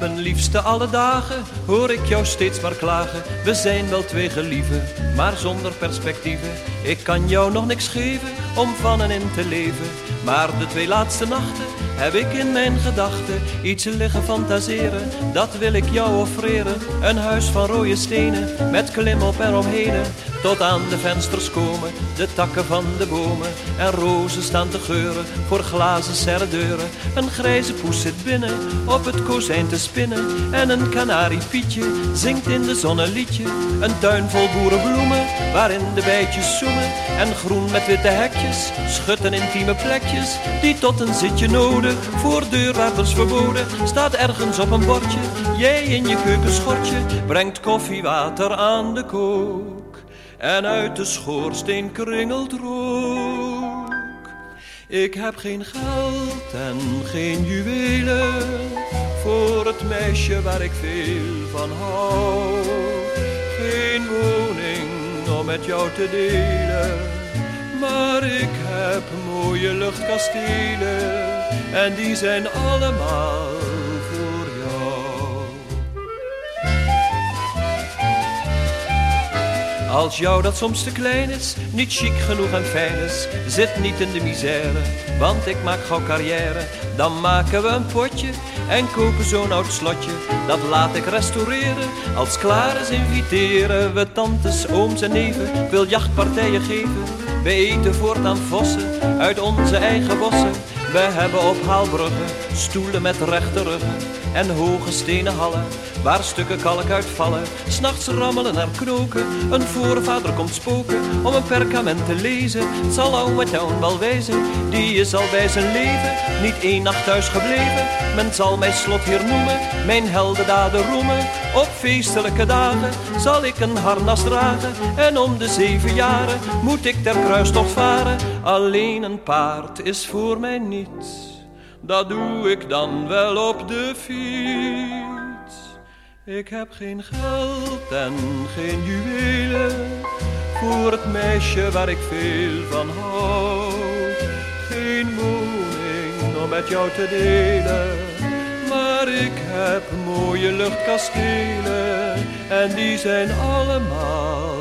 Mijn liefste alle dagen hoor ik jou steeds maar klagen. We zijn wel twee gelieven, maar zonder perspectieven. Ik kan jou nog niks geven om van en in te leven. Maar de twee laatste nachten heb ik in mijn gedachten iets liggen fantaseren. Dat wil ik jou offreren. Een huis van rode stenen met klim op en omheen. Tot aan de vensters komen de takken van de bomen. En rozen staan te geuren voor glazen serredeuren. Een grijze poes zit binnen op het kozijn te spinnen. En een kanariepietje zingt in de zon een liedje. Een tuin vol boerenbloemen waarin de bijtjes zoemen. En groen met witte hekjes schutten intieme plekjes. Die tot een zitje nodig voor deurwaarders verboden. Staat ergens op een bordje, jij in je keukenschortje. Brengt koffiewater aan de kook en uit de schoorsteen kringelt rook. Ik heb geen geld en geen juwelen voor het meisje waar ik veel van hou. Geen woning om met jou te delen, maar ik heb mooie luchtkastelen en die zijn allemaal Als jou dat soms te klein is, niet chic genoeg en fijn is, zit niet in de misère, want ik maak gauw carrière. Dan maken we een potje en kopen zo'n oud slotje, dat laat ik restaureren. Als klaar is inviteren we tantes, ooms en neven, veel jachtpartijen geven. We eten voortaan vossen uit onze eigen bossen. We hebben op haalbruggen stoelen met rechte ruggen en hoge stenen hallen waar stukken kalk uitvallen. S'nachts rammelen naar knoken, een voorvader komt spoken om een perkament te lezen. Het zal oude Town wel wijzen, die is al bij zijn leven niet één nacht thuis gebleven. Men zal mij slot hier noemen, mijn heldendaden roemen. Op feestelijke dagen zal ik een harnas dragen en om de zeven jaren moet ik ter kruistocht varen. Alleen een paard is voor mij dat doe ik dan wel op de fiets. Ik heb geen geld en geen juwelen voor het meisje waar ik veel van hou. Geen woning om met jou te delen, maar ik heb mooie luchtkastelen en die zijn allemaal